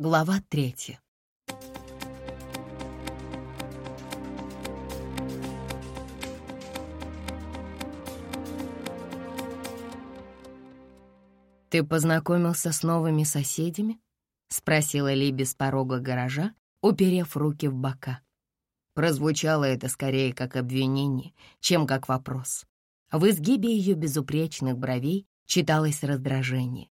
Глава третья. «Ты познакомился с новыми соседями?» — спросила Либи с порога гаража, уперев руки в бока. Прозвучало это скорее как обвинение, чем как вопрос. В изгибе ее безупречных бровей читалось раздражение.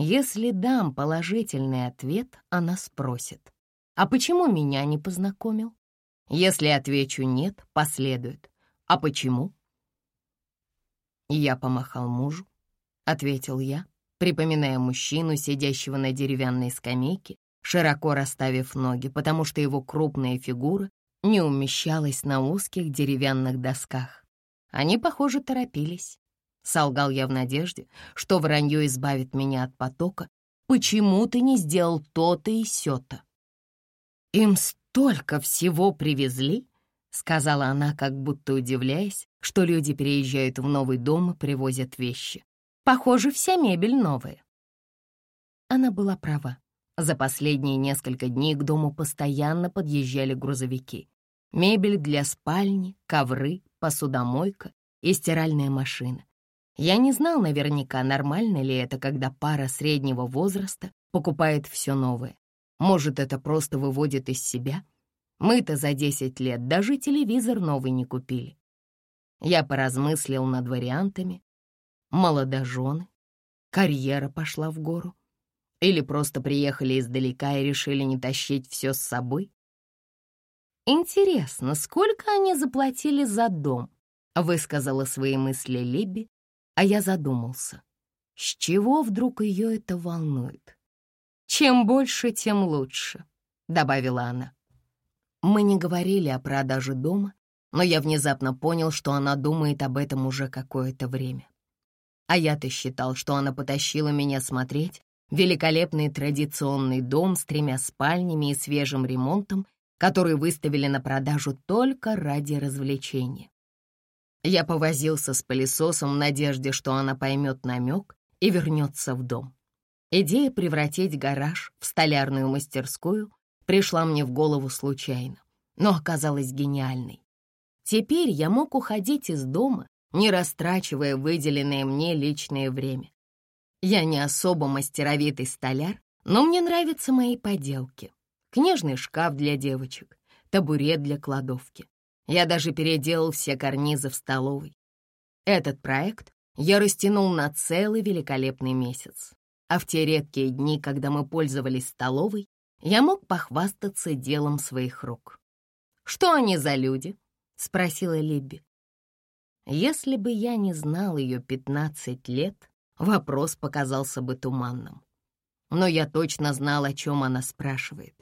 Если дам положительный ответ, она спросит, «А почему меня не познакомил?» Если отвечу «нет», последует, «А почему?» Я помахал мужу, ответил я, припоминая мужчину, сидящего на деревянной скамейке, широко расставив ноги, потому что его крупная фигура не умещалась на узких деревянных досках. Они, похоже, торопились. Солгал я в надежде, что вранье избавит меня от потока. Почему ты не сделал то-то и сё-то? Им столько всего привезли, сказала она, как будто удивляясь, что люди переезжают в новый дом и привозят вещи. Похоже, вся мебель новая. Она была права. За последние несколько дней к дому постоянно подъезжали грузовики. Мебель для спальни, ковры, посудомойка и стиральная машина. Я не знал наверняка, нормально ли это, когда пара среднего возраста покупает все новое. Может, это просто выводит из себя? Мы-то за 10 лет даже телевизор новый не купили. Я поразмыслил над вариантами. Молодожены, карьера пошла в гору. Или просто приехали издалека и решили не тащить все с собой? «Интересно, сколько они заплатили за дом?» — высказала свои мысли Либби, а я задумался. С чего вдруг ее это волнует? «Чем больше, тем лучше», — добавила она. Мы не говорили о продаже дома, но я внезапно понял, что она думает об этом уже какое-то время. А я-то считал, что она потащила меня смотреть великолепный традиционный дом с тремя спальнями и свежим ремонтом, который выставили на продажу только ради развлечения. Я повозился с пылесосом в надежде, что она поймет намек и вернется в дом. Идея превратить гараж в столярную мастерскую пришла мне в голову случайно, но оказалась гениальной. Теперь я мог уходить из дома, не растрачивая выделенное мне личное время. Я не особо мастеровитый столяр, но мне нравятся мои поделки. Книжный шкаф для девочек, табурет для кладовки. Я даже переделал все карнизы в столовой. Этот проект я растянул на целый великолепный месяц. А в те редкие дни, когда мы пользовались столовой, я мог похвастаться делом своих рук. «Что они за люди?» — спросила Либби. Если бы я не знал ее пятнадцать лет, вопрос показался бы туманным. Но я точно знал, о чем она спрашивает.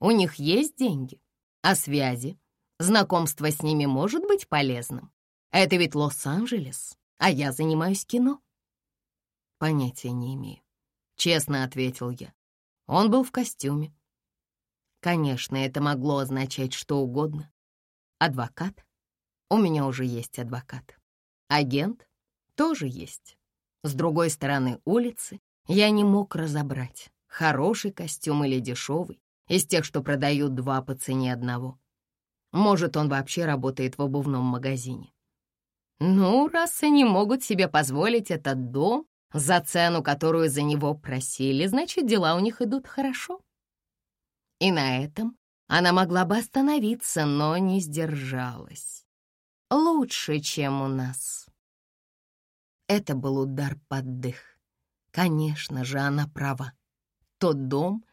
У них есть деньги, а связи? Знакомство с ними может быть полезным. Это ведь Лос-Анджелес, а я занимаюсь кино. Понятия не имею. Честно ответил я. Он был в костюме. Конечно, это могло означать что угодно. Адвокат? У меня уже есть адвокат. Агент? Тоже есть. С другой стороны улицы я не мог разобрать, хороший костюм или дешевый, из тех, что продают два по цене одного. Может, он вообще работает в обувном магазине. Ну, раз они могут себе позволить этот дом за цену, которую за него просили, значит, дела у них идут хорошо. И на этом она могла бы остановиться, но не сдержалась. Лучше, чем у нас. Это был удар под дых. Конечно же, она права. Тот дом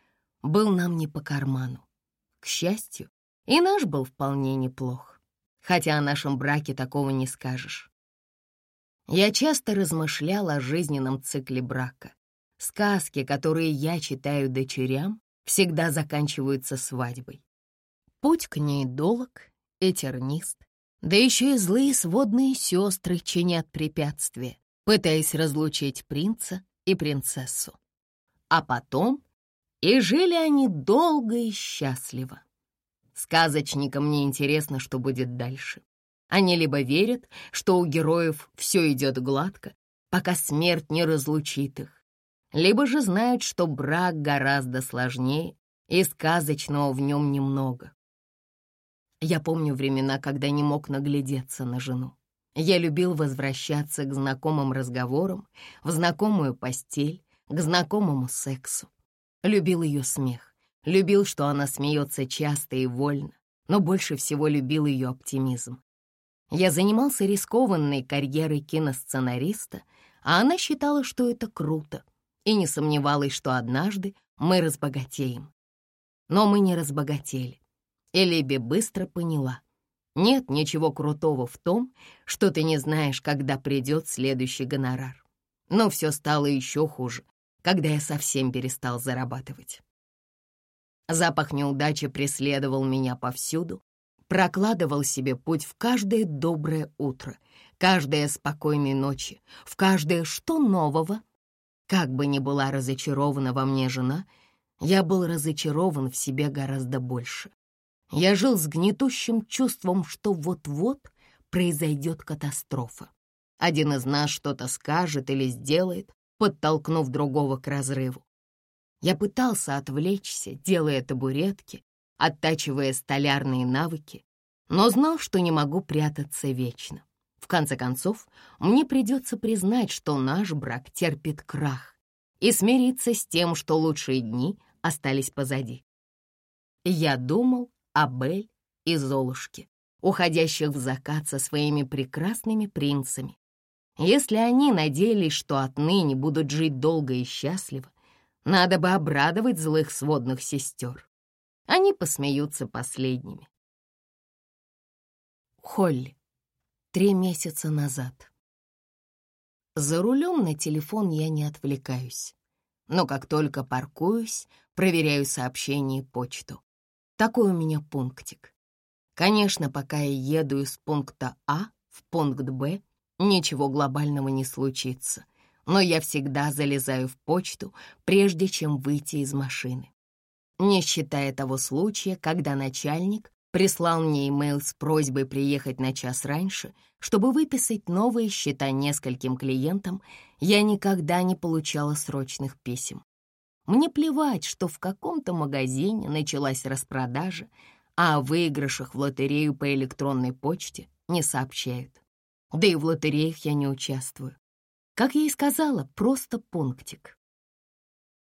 был нам не по карману. К счастью, и наш был вполне неплох. Хотя о нашем браке такого не скажешь. Я часто размышлял о жизненном цикле брака. Сказки, которые я читаю дочерям, всегда заканчиваются свадьбой. Путь к ней долг и тернист, да еще и злые сводные сестры чинят препятствия, пытаясь разлучить принца и принцессу. А потом и жили они долго и счастливо. Сказочникам не интересно, что будет дальше. Они либо верят, что у героев все идет гладко, пока смерть не разлучит их, либо же знают, что брак гораздо сложнее, и сказочного в нем немного. Я помню времена, когда не мог наглядеться на жену. Я любил возвращаться к знакомым разговорам, в знакомую постель, к знакомому сексу. Любил ее смех, любил, что она смеется часто и вольно, но больше всего любил ее оптимизм. Я занимался рискованной карьерой киносценариста, а она считала, что это круто, и не сомневалась, что однажды мы разбогатеем. Но мы не разбогатели, и Либи быстро поняла. Нет ничего крутого в том, что ты не знаешь, когда придет следующий гонорар. Но все стало еще хуже, когда я совсем перестал зарабатывать. Запах неудачи преследовал меня повсюду, прокладывал себе путь в каждое доброе утро, каждое спокойной ночи, в каждое «что нового?». Как бы ни была разочарована во мне жена, я был разочарован в себе гораздо больше. Я жил с гнетущим чувством, что вот-вот произойдет катастрофа. Один из нас что-то скажет или сделает, подтолкнув другого к разрыву. Я пытался отвлечься, делая табуретки, оттачивая столярные навыки, но знал, что не могу прятаться вечно. В конце концов, мне придется признать, что наш брак терпит крах и смириться с тем, что лучшие дни остались позади. Я думал о Бель и Золушке, уходящих в закат со своими прекрасными принцами. Если они надеялись, что отныне будут жить долго и счастливо, надо бы обрадовать злых сводных сестер. Они посмеются последними. Холли. Три месяца назад. За рулем на телефон я не отвлекаюсь. Но как только паркуюсь, проверяю сообщения и почту. Такой у меня пунктик. Конечно, пока я еду из пункта А в пункт Б, ничего глобального не случится — но я всегда залезаю в почту, прежде чем выйти из машины. Не считая того случая, когда начальник прислал мне имейл с просьбой приехать на час раньше, чтобы выписать новые счета нескольким клиентам, я никогда не получала срочных писем. Мне плевать, что в каком-то магазине началась распродажа, а о выигрышах в лотерею по электронной почте не сообщают. Да и в лотереях я не участвую. Как я и сказала, просто пунктик.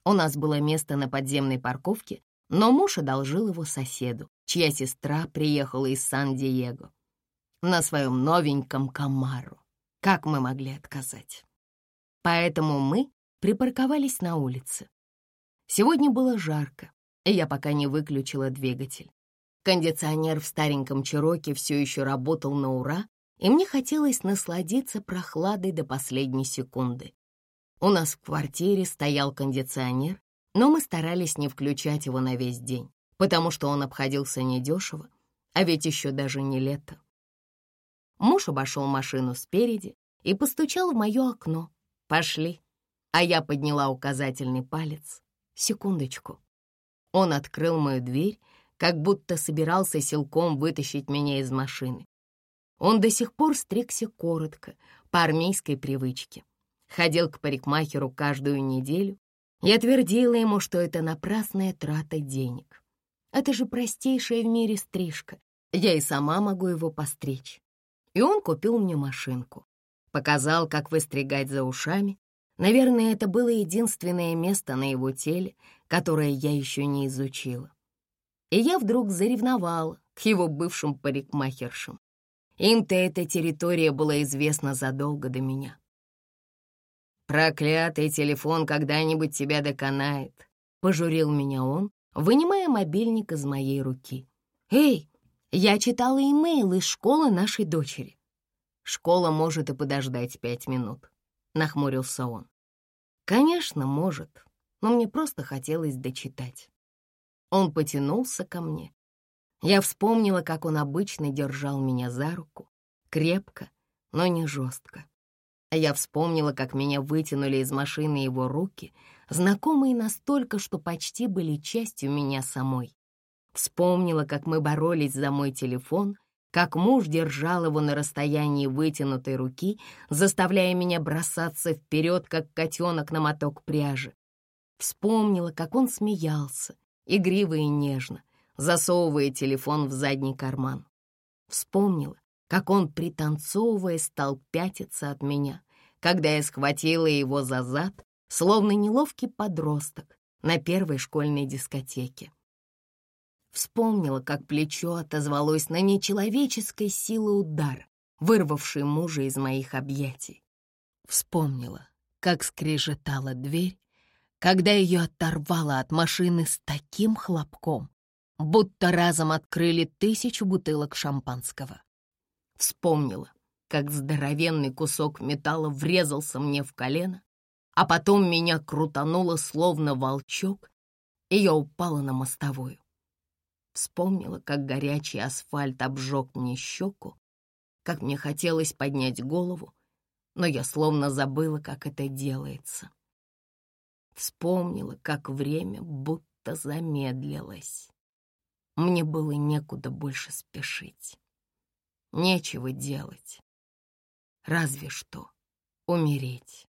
У нас было место на подземной парковке, но муж одолжил его соседу, чья сестра приехала из Сан-Диего на своем новеньком Камару. Как мы могли отказать? Поэтому мы припарковались на улице. Сегодня было жарко, и я пока не выключила двигатель. Кондиционер в стареньком Чироке все еще работал на ура, и мне хотелось насладиться прохладой до последней секунды. У нас в квартире стоял кондиционер, но мы старались не включать его на весь день, потому что он обходился недешево, а ведь еще даже не лето. Муж обошел машину спереди и постучал в мое окно. «Пошли». А я подняла указательный палец. Секундочку. Он открыл мою дверь, как будто собирался силком вытащить меня из машины. Он до сих пор стригся коротко, по армейской привычке. Ходил к парикмахеру каждую неделю. Я твердила ему, что это напрасная трата денег. Это же простейшая в мире стрижка. Я и сама могу его постричь. И он купил мне машинку. Показал, как выстригать за ушами. Наверное, это было единственное место на его теле, которое я еще не изучила. И я вдруг заревновала к его бывшим парикмахершам. Им-то эта территория была известна задолго до меня. «Проклятый телефон когда-нибудь тебя доконает», — пожурил меня он, вынимая мобильник из моей руки. «Эй, я читала имейл из школы нашей дочери». «Школа может и подождать пять минут», — нахмурился он. «Конечно, может, но мне просто хотелось дочитать». Он потянулся ко мне, я вспомнила, как он обычно держал меня за руку, крепко, но не жестко. Я вспомнила, как меня вытянули из машины его руки, знакомые настолько, что почти были частью меня самой. Вспомнила, как мы боролись за мой телефон, как муж держал его на расстоянии вытянутой руки, заставляя меня бросаться вперед, как котенок на моток пряжи. Вспомнила, как он смеялся, игриво и нежно, засовывая телефон в задний карман. Вспомнила, как он, пританцовывая, стал пятиться от меня, когда я схватила его за зад, словно неловкий подросток на первой школьной дискотеке. Вспомнила, как плечо отозвалось на нечеловеческой силы удар, вырвавший мужа из моих объятий. Вспомнила, как скрежетала дверь, когда ее оторвало от машины с таким хлопком, будто разом открыли тысячу бутылок шампанского. Вспомнила, как здоровенный кусок металла врезался мне в колено, а потом меня крутануло, словно волчок, и я упала на мостовую. Вспомнила, как горячий асфальт обжег мне щеку, как мне хотелось поднять голову, но я словно забыла, как это делается. Вспомнила, как время будто замедлилось. Мне было некуда больше спешить. Нечего делать. Разве что умереть.